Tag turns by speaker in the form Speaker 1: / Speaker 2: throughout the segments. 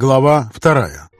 Speaker 1: Глава вторая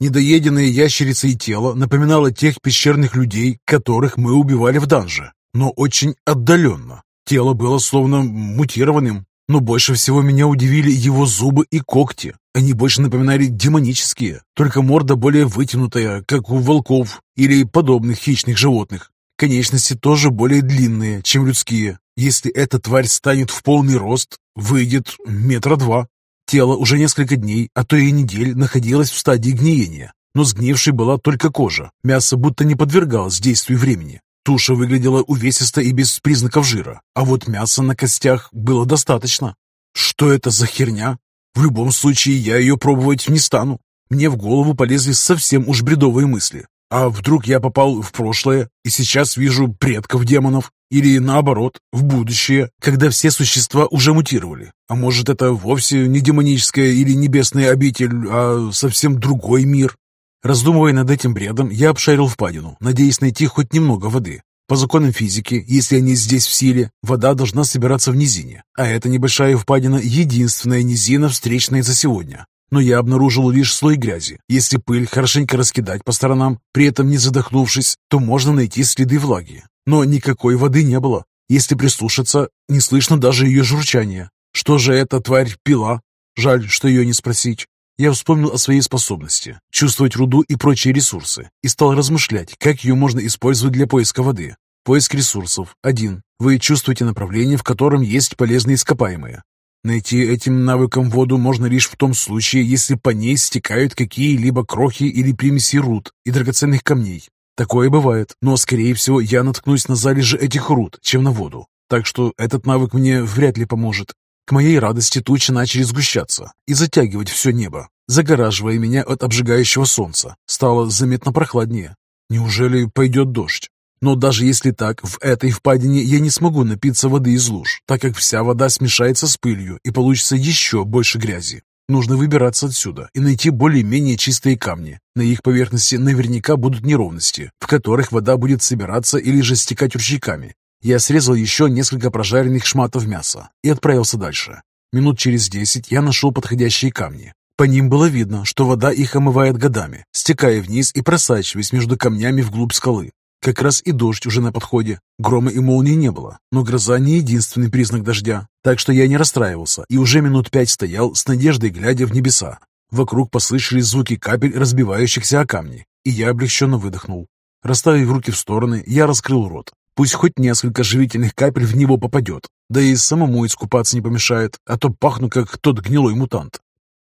Speaker 1: Недоеденные ящерицы и тело напоминало тех пещерных людей, которых мы убивали в данже, но очень отдаленно. Тело было словно мутированным, но больше всего меня удивили его зубы и когти. Они больше напоминали демонические, только морда более вытянутая, как у волков или подобных хищных животных. Конечности тоже более длинные, чем людские. Если эта тварь станет в полный рост, выйдет метра два. Тело уже несколько дней, а то и недель находилось в стадии гниения, но сгнившей была только кожа. Мясо будто не подвергалось действию времени. Туша выглядела увесисто и без признаков жира, а вот мяса на костях было достаточно. Что это за херня? В любом случае я ее пробовать не стану. Мне в голову полезли совсем уж бредовые мысли. А вдруг я попал в прошлое и сейчас вижу предков демонов? Или наоборот, в будущее, когда все существа уже мутировали? А может это вовсе не демоническая или небесная обитель, а совсем другой мир? Раздумывая над этим бредом, я обшарил впадину, надеясь найти хоть немного воды. По законам физики, если они здесь в силе, вода должна собираться в низине, а эта небольшая впадина – единственная низина, встречная за сегодня. Но я обнаружил лишь слой грязи. Если пыль хорошенько раскидать по сторонам, при этом не задохнувшись, то можно найти следы влаги. Но никакой воды не было. Если прислушаться, не слышно даже ее журчания. Что же эта тварь пила? Жаль, что ее не спросить. Я вспомнил о своей способности чувствовать руду и прочие ресурсы и стал размышлять, как ее можно использовать для поиска воды. Поиск ресурсов. 1. Вы чувствуете направление, в котором есть полезные ископаемые. Найти этим навыком воду можно лишь в том случае, если по ней стекают какие-либо крохи или примеси руд и драгоценных камней. Такое бывает, но, скорее всего, я наткнусь на залежи этих руд, чем на воду. Так что этот навык мне вряд ли поможет. К моей радости тучи начали сгущаться и затягивать все небо, загораживая меня от обжигающего солнца. Стало заметно прохладнее. Неужели пойдет дождь? Но даже если так, в этой впадине я не смогу напиться воды из луж, так как вся вода смешается с пылью и получится еще больше грязи. Нужно выбираться отсюда и найти более-менее чистые камни. На их поверхности наверняка будут неровности, в которых вода будет собираться или же стекать ручейками, я срезал еще несколько прожаренных шматов мяса и отправился дальше. Минут через десять я нашел подходящие камни. По ним было видно, что вода их омывает годами, стекая вниз и просачиваясь между камнями вглубь скалы. Как раз и дождь уже на подходе. Грома и молнии не было, но гроза не единственный признак дождя. Так что я не расстраивался и уже минут пять стоял с надеждой, глядя в небеса. Вокруг послышались звуки капель, разбивающихся о камни, и я облегченно выдохнул. Расставив руки в стороны, я раскрыл рот. Пусть хоть несколько живительных капель в него попадет, да и самому искупаться не помешает, а то пахну, как тот гнилой мутант.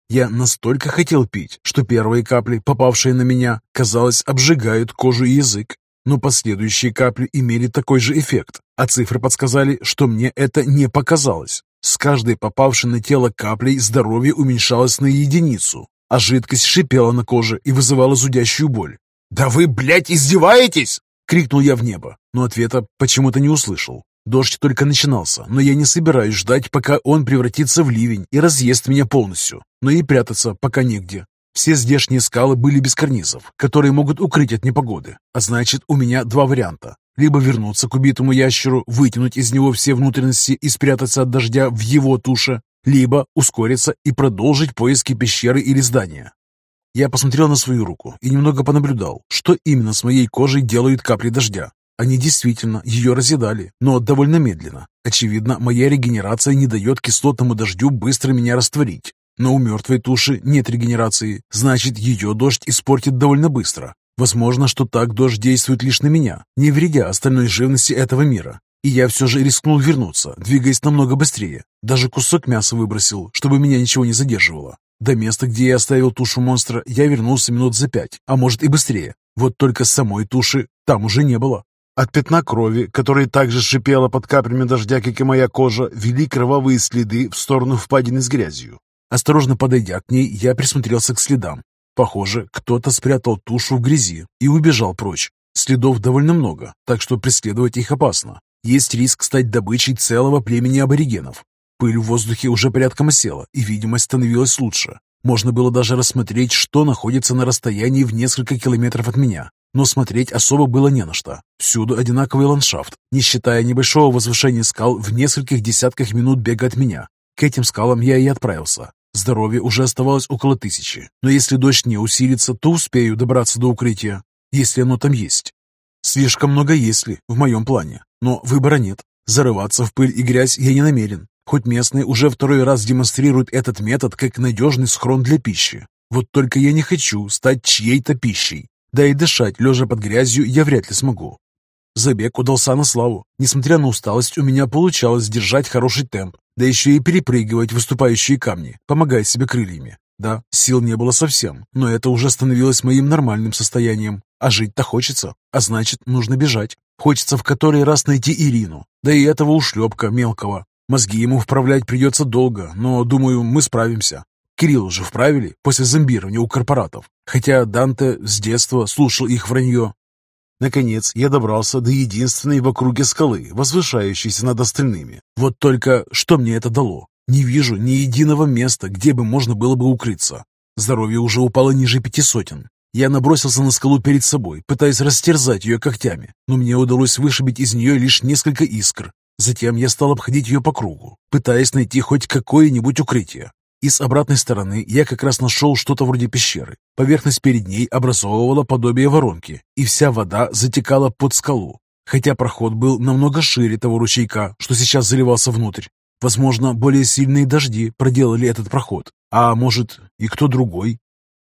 Speaker 1: Я настолько хотел пить, что первые капли, попавшие на меня, казалось, обжигают кожу и язык. Но последующие капли имели такой же эффект, а цифры подсказали, что мне это не показалось. С каждой попавшей на тело каплей здоровье уменьшалось на единицу, а жидкость шипела на коже и вызывала зудящую боль. «Да вы, блядь, издеваетесь!» Крикнул я в небо, но ответа почему-то не услышал. Дождь только начинался, но я не собираюсь ждать, пока он превратится в ливень и разъест меня полностью. Но и прятаться пока негде. Все здешние скалы были без карнизов, которые могут укрыть от непогоды. А значит, у меня два варианта. Либо вернуться к убитому ящеру, вытянуть из него все внутренности и спрятаться от дождя в его туше, либо ускориться и продолжить поиски пещеры или здания. Я посмотрел на свою руку и немного понаблюдал, что именно с моей кожей делают капли дождя. Они действительно ее разъедали, но довольно медленно. Очевидно, моя регенерация не дает кислотному дождю быстро меня растворить. Но у мертвой туши нет регенерации, значит, ее дождь испортит довольно быстро. Возможно, что так дождь действует лишь на меня, не вредя остальной живности этого мира. И я все же рискнул вернуться, двигаясь намного быстрее. Даже кусок мяса выбросил, чтобы меня ничего не задерживало. До места, где я оставил тушу монстра, я вернулся минут за пять, а может и быстрее. Вот только самой туши там уже не было. От пятна крови, которая также шипела под каплями дождя, как и моя кожа, вели кровавые следы в сторону впадины с грязью. Осторожно подойдя к ней, я присмотрелся к следам. Похоже, кто-то спрятал тушу в грязи и убежал прочь. Следов довольно много, так что преследовать их опасно. Есть риск стать добычей целого племени аборигенов. Пыль в воздухе уже порядком осела, и видимость становилась лучше. Можно было даже рассмотреть, что находится на расстоянии в несколько километров от меня. но смотреть особо было не на что. Всюду одинаковый ландшафт, не считая небольшого возвышения скал в нескольких десятках минут бега от меня. К этим скалам я и отправился. Здоровье уже оставалось около тысячи, но если дождь не усилится, то успею добраться до укрытия, если оно там есть. Слишком много «если» в моем плане, но выбора нет. Зарываться в пыль и грязь я не намерен, хоть местные уже второй раз демонстрируют этот метод как надежный схрон для пищи. Вот только я не хочу стать чьей-то пищей, да и дышать, лежа под грязью, я вряд ли смогу. Забег удался на славу. Несмотря на усталость, у меня получалось держать хороший темп, да еще и перепрыгивать выступающие камни, помогая себе крыльями. Да, сил не было совсем, но это уже становилось моим нормальным состоянием. А жить-то хочется, а значит, нужно бежать. Хочется в который раз найти Ирину, да и этого ушлепка мелкого. Мозги ему вправлять придется долго, но, думаю, мы справимся. Кирилл же вправили после зомбирования у корпоратов, хотя Данте с детства слушал их вранье. Наконец, я добрался до единственной в округе скалы, возвышающейся над остальными. Вот только что мне это дало? Не вижу ни единого места, где бы можно было бы укрыться. Здоровье уже упало ниже пяти сотен. Я набросился на скалу перед собой, пытаясь растерзать ее когтями, но мне удалось вышибить из нее лишь несколько искр. Затем я стал обходить ее по кругу, пытаясь найти хоть какое-нибудь укрытие. И с обратной стороны я как раз нашел что-то вроде пещеры. Поверхность перед ней образовывала подобие воронки, и вся вода затекала под скалу. Хотя проход был намного шире того ручейка, что сейчас заливался внутрь. Возможно, более сильные дожди проделали этот проход. А может, и кто другой?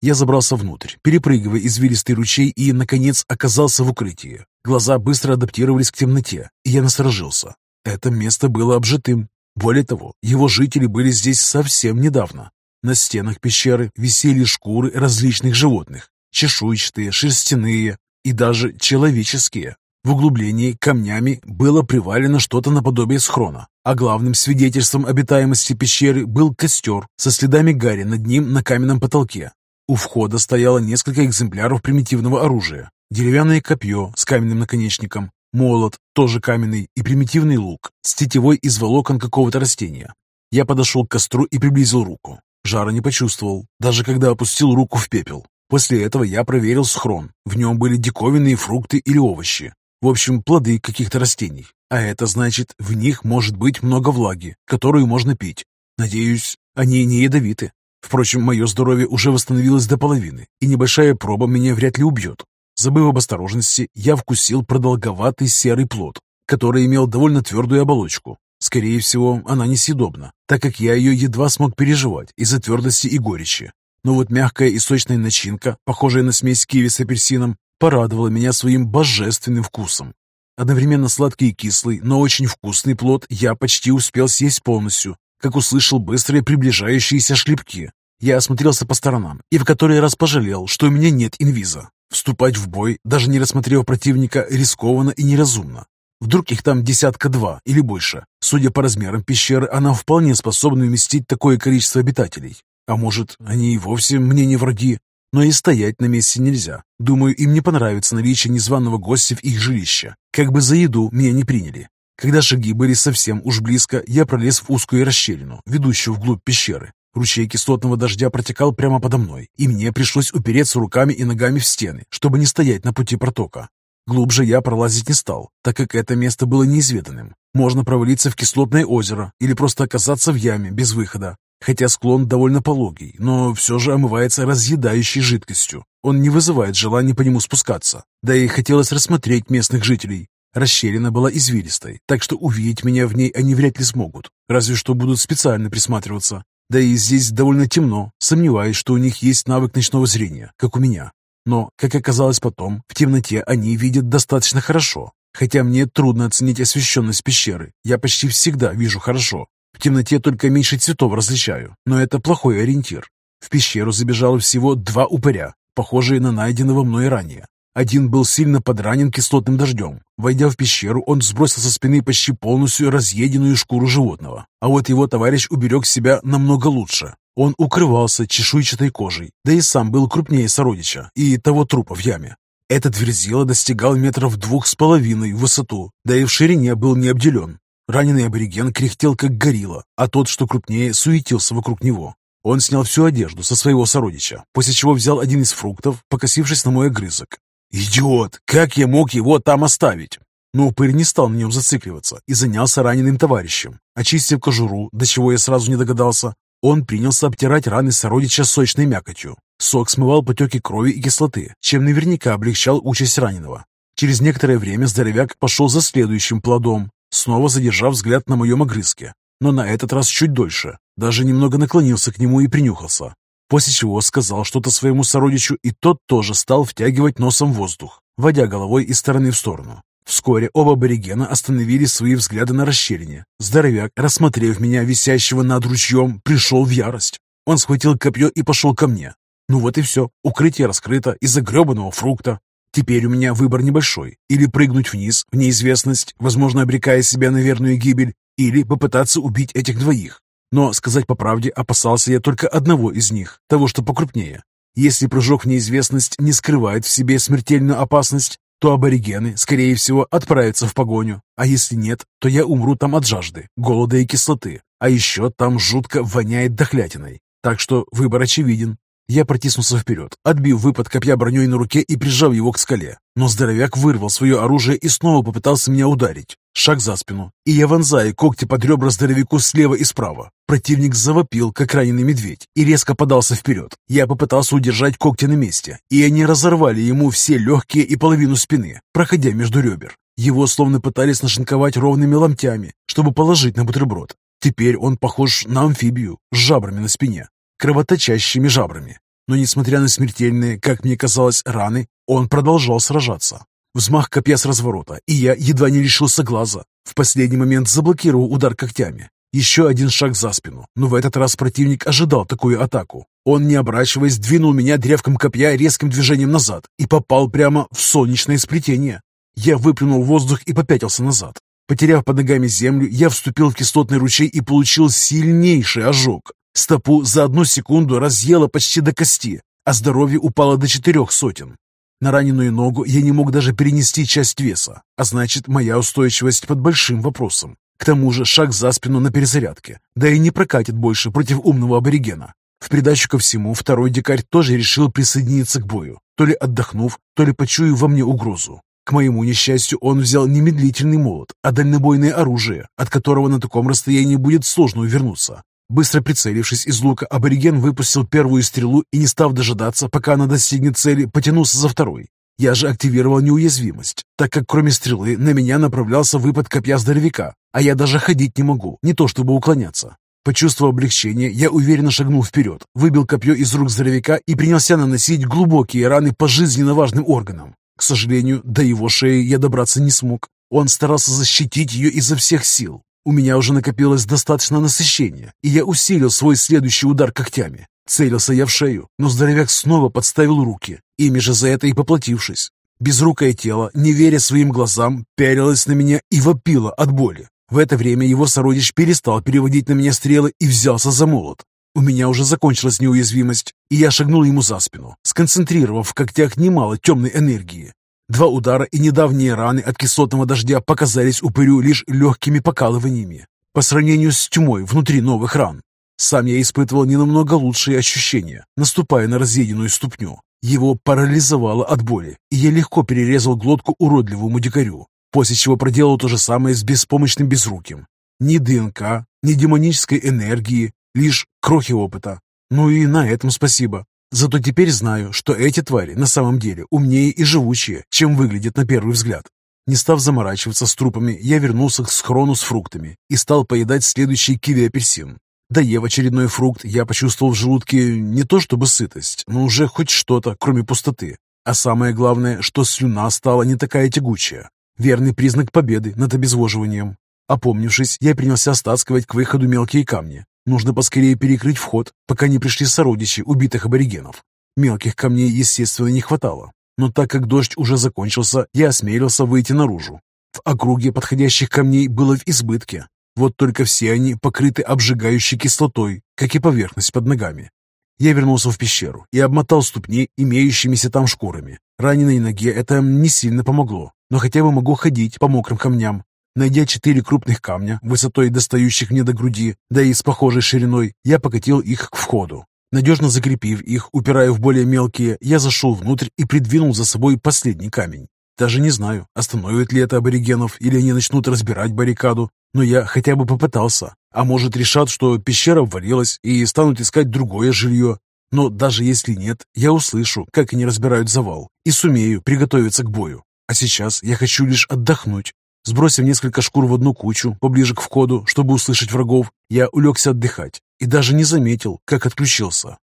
Speaker 1: Я забрался внутрь, перепрыгивая извилистый ручей и, наконец, оказался в укрытии. Глаза быстро адаптировались к темноте, и я насторожился. Это место было обжитым. Более того, его жители были здесь совсем недавно. На стенах пещеры висели шкуры различных животных, чешуйчатые, шерстяные и даже человеческие. В углублении камнями было привалено что-то наподобие схрона, а главным свидетельством обитаемости пещеры был костер со следами гари над ним на каменном потолке. У входа стояло несколько экземпляров примитивного оружия. Деревянное копье с каменным наконечником, молот, тоже каменный, и примитивный лук с тетивой из волокон какого-то растения. Я подошел к костру и приблизил руку. Жара не почувствовал, даже когда опустил руку в пепел. После этого я проверил схрон. В нем были диковинные фрукты или овощи. В общем, плоды каких-то растений. А это значит, в них может быть много влаги, которую можно пить. Надеюсь, они не ядовиты. Впрочем, мое здоровье уже восстановилось до половины, и небольшая проба меня вряд ли убьет. Забыв об осторожности, я вкусил продолговатый серый плод, который имел довольно твердую оболочку. Скорее всего, она несъедобна, так как я ее едва смог переживать из-за твердости и горечи. Но вот мягкая и сочная начинка, похожая на смесь киви с апельсином, порадовала меня своим божественным вкусом. Одновременно сладкий и кислый, но очень вкусный плод я почти успел съесть полностью, как услышал быстрые приближающиеся шлепки. Я осмотрелся по сторонам и в который раз пожалел, что у меня нет инвиза. Вступать в бой, даже не рассмотрев противника, рискованно и неразумно. Вдруг их там десятка-два или больше. Судя по размерам пещеры, она вполне способна вместить такое количество обитателей. А может, они и вовсе мне не враги, но и стоять на месте нельзя. Думаю, им не понравится наличие незваного гостя в их жилище. Как бы за еду меня не приняли. Когда шаги были совсем уж близко, я пролез в узкую расщелину, ведущую вглубь пещеры. Ручей кислотного дождя протекал прямо подо мной, и мне пришлось упереться руками и ногами в стены, чтобы не стоять на пути протока. Глубже я пролазить не стал, так как это место было неизведанным. Можно провалиться в кислотное озеро или просто оказаться в яме без выхода. Хотя склон довольно пологий, но все же омывается разъедающей жидкостью. Он не вызывает желания по нему спускаться. Да и хотелось рассмотреть местных жителей. Расщелина была извилистой, так что увидеть меня в ней они вряд ли смогут. Разве что будут специально присматриваться. Да и здесь довольно темно. Сомневаюсь, что у них есть навык ночного зрения, как у меня. Но, как оказалось потом, в темноте они видят достаточно хорошо. Хотя мне трудно оценить освещенность пещеры. Я почти всегда вижу хорошо, в темноте только меньше цветов различаю, но это плохой ориентир. В пещеру забежало всего два упыря, похожие на найденного мной ранее. Один был сильно подранен кислотным дождем. Войдя в пещеру, он сбросил со спины почти полностью разъеденную шкуру животного. А вот его товарищ уберег себя намного лучше. Он укрывался чешуйчатой кожей, да и сам был крупнее сородича и того трупа в яме. Этот верзила достигал метров двух с половиной в высоту, да и в ширине был не обделен. Раненый абориген кряхтел, как горилла, а тот, что крупнее, суетился вокруг него. Он снял всю одежду со своего сородича, после чего взял один из фруктов, покосившись на мой огрызок. «Идиот! Как я мог его там оставить?» Но упырь не стал на нем зацикливаться и занялся раненым товарищем. Очистив кожуру, до чего я сразу не догадался, он принялся обтирать раны сородича сочной мякотью. Сок смывал потеки крови и кислоты, чем наверняка облегчал участь раненого. Через некоторое время здоровяк пошел за следующим плодом, снова задержав взгляд на моем огрызке, но на этот раз чуть дольше, даже немного наклонился к нему и принюхался, после чего сказал что-то своему сородичу, и тот тоже стал втягивать носом воздух, водя головой из стороны в сторону. Вскоре оба аборигена остановили свои взгляды на расщелине. Здоровяк, рассмотрев меня, висящего над ручьем, пришел в ярость. Он схватил копье и пошел ко мне. Ну вот и все. Укрытие раскрыто из-за гребаного фрукта. Теперь у меня выбор небольшой. Или прыгнуть вниз, в неизвестность, возможно, обрекая себя на верную гибель, или попытаться убить этих двоих. Но, сказать по правде, опасался я только одного из них, того, что покрупнее. Если прыжок в неизвестность не скрывает в себе смертельную опасность, то аборигены, скорее всего, отправятся в погоню. А если нет, то я умру там от жажды, голода и кислоты. А еще там жутко воняет дохлятиной. Так что выбор очевиден. Я протиснулся вперед, отбив выпад копья броней на руке и прижал его к скале. Но здоровяк вырвал свое оружие и снова попытался меня ударить. Шаг за спину, и я вонзаю когти под ребра здоровяку слева и справа. Противник завопил, как раненый медведь, и резко подался вперед. Я попытался удержать когти на месте, и они разорвали ему все легкие и половину спины, проходя между ребер. Его словно пытались нашинковать ровными ломтями, чтобы положить на бутерброд. Теперь он похож на амфибию с жабрами на спине кровоточащими жабрами. Но, несмотря на смертельные, как мне казалось, раны, он продолжал сражаться. Взмах копья с разворота, и я едва не лишился глаза. В последний момент заблокировал удар когтями. Еще один шаг за спину, но в этот раз противник ожидал такую атаку. Он, не оборачиваясь, двинул меня древком копья резким движением назад и попал прямо в солнечное сплетение. Я выплюнул воздух и попятился назад. Потеряв под ногами землю, я вступил в кислотный ручей и получил сильнейший ожог. Стопу за одну секунду разъела почти до кости, а здоровье упало до четырех сотен. На раненую ногу я не мог даже перенести часть веса, а значит, моя устойчивость под большим вопросом. К тому же шаг за спину на перезарядке, да и не прокатит больше против умного аборигена. В придачу ко всему, второй дикарь тоже решил присоединиться к бою, то ли отдохнув, то ли почуяв во мне угрозу. К моему несчастью, он взял не медлительный молот, а дальнобойное оружие, от которого на таком расстоянии будет сложно увернуться. Быстро прицелившись из лука, абориген выпустил первую стрелу и, не став дожидаться, пока она достигнет цели, потянулся за второй. Я же активировал неуязвимость, так как кроме стрелы на меня направлялся выпад копья здоровяка, а я даже ходить не могу, не то чтобы уклоняться. Почувствовав облегчение, я уверенно шагнул вперед, выбил копье из рук здоровяка и принялся наносить глубокие раны по жизненно важным органам. К сожалению, до его шеи я добраться не смог. Он старался защитить ее изо всех сил, у меня уже накопилось достаточно насыщения, и я усилил свой следующий удар когтями. Целился я в шею, но здоровяк снова подставил руки, ими же за это и поплатившись. Безрукое тело, не веря своим глазам, пялилось на меня и вопило от боли. В это время его сородич перестал переводить на меня стрелы и взялся за молот. У меня уже закончилась неуязвимость, и я шагнул ему за спину, сконцентрировав в когтях немало темной энергии. Два удара и недавние раны от кислотного дождя показались упырю лишь легкими покалываниями по сравнению с тьмой внутри новых ран. Сам я испытывал не намного лучшие ощущения, наступая на разъеденную ступню. Его парализовало от боли, и я легко перерезал глотку уродливому дикарю, после чего проделал то же самое с беспомощным безруким. Ни ДНК, ни демонической энергии, лишь крохи опыта. Ну и на этом спасибо. Зато теперь знаю, что эти твари на самом деле умнее и живучие, чем выглядят на первый взгляд. Не став заморачиваться с трупами, я вернулся к схрону с фруктами и стал поедать следующий киви-апельсин. Доев очередной фрукт, я почувствовал в желудке не то чтобы сытость, но уже хоть что-то, кроме пустоты. А самое главное, что слюна стала не такая тягучая. Верный признак победы над обезвоживанием. Опомнившись, я принялся стаскивать к выходу мелкие камни, Нужно поскорее перекрыть вход, пока не пришли сородичи убитых аборигенов. Мелких камней, естественно, не хватало. Но так как дождь уже закончился, я осмелился выйти наружу. В округе подходящих камней было в избытке. Вот только все они покрыты обжигающей кислотой, как и поверхность под ногами. Я вернулся в пещеру и обмотал ступни имеющимися там шкурами. Раненой ноге это не сильно помогло, но хотя бы могу ходить по мокрым камням. Найдя четыре крупных камня, высотой достающих мне до груди, да и с похожей шириной, я покатил их к входу. Надежно закрепив их, упирая в более мелкие, я зашел внутрь и придвинул за собой последний камень. Даже не знаю, остановит ли это аборигенов или они начнут разбирать баррикаду, но я хотя бы попытался. А может решат, что пещера обвалилась и станут искать другое жилье. Но даже если нет, я услышу, как они разбирают завал, и сумею приготовиться к бою. А сейчас я хочу лишь отдохнуть. Сбросив несколько шкур в одну кучу, поближе к входу, чтобы услышать врагов, я улегся отдыхать и даже не заметил, как отключился.